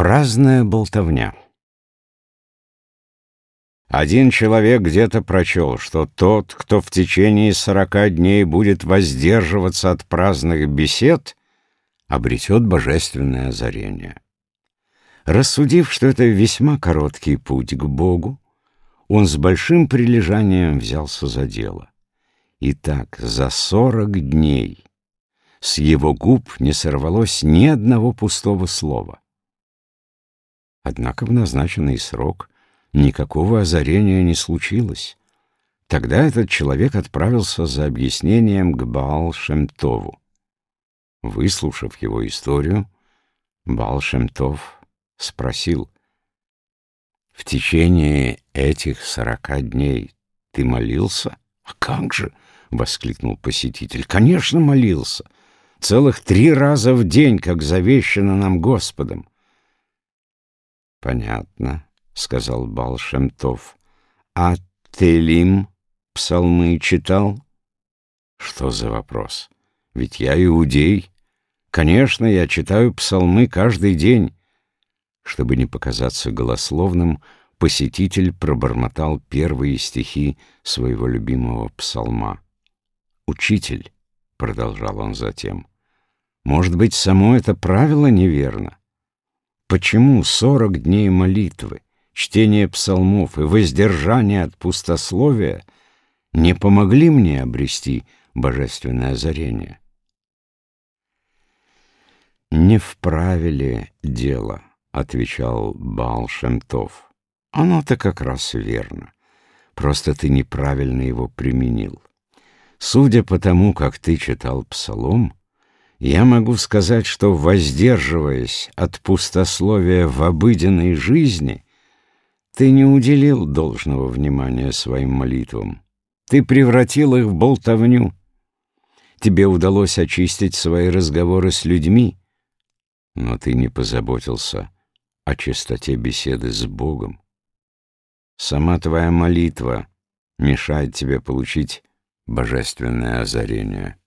Праздная болтовня. Один человек где-то прочел, что тот, кто в течение сорока дней будет воздерживаться от праздных бесед, обретет божественное озарение. Рассудив, что это весьма короткий путь к Богу, он с большим прилежанием взялся за дело. Итак, за сорок дней с его губ не сорвалось ни одного пустого слова. Однако в назначенный срок никакого озарения не случилось. Тогда этот человек отправился за объяснением к Баал-Шемтову. Выслушав его историю, Баал-Шемтов спросил, «В течение этих сорока дней ты молился?» «А как же?» — воскликнул посетитель. «Конечно, молился. Целых три раза в день, как завещано нам Господом. «Понятно», — сказал Балшемтов. «А Телим псалмы читал?» «Что за вопрос? Ведь я иудей. Конечно, я читаю псалмы каждый день». Чтобы не показаться голословным, посетитель пробормотал первые стихи своего любимого псалма. «Учитель», — продолжал он затем, — «может быть, само это правило неверно? Почему сорок дней молитвы, чтение псалмов и воздержание от пустословия не помогли мне обрести божественное озарение? «Не вправили дело», — отвечал Баал Шемтов. «Оно-то как раз верно. Просто ты неправильно его применил. Судя по тому, как ты читал псалом, я могу сказать, что, воздерживаясь от пустословия в обыденной жизни, ты не уделил должного внимания своим молитвам. Ты превратил их в болтовню. Тебе удалось очистить свои разговоры с людьми, но ты не позаботился о чистоте беседы с Богом. Сама твоя молитва мешает тебе получить божественное озарение.